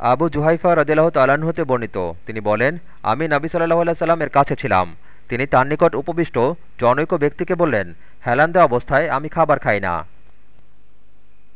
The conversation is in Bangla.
আবু জুহাইফা রদিল্লাহ তালাহ হতে বর্ণিত। তিনি বলেন, আমি নাবি সাল্লাহ আল্লাহ সাল্লামের কাছে ছিলাম। তিনি তার নিকট উপবিষ্ট, জনৈক ব্যক্তিকে বললেন হেলান্দা অবস্থায় আমি খাবার খাই না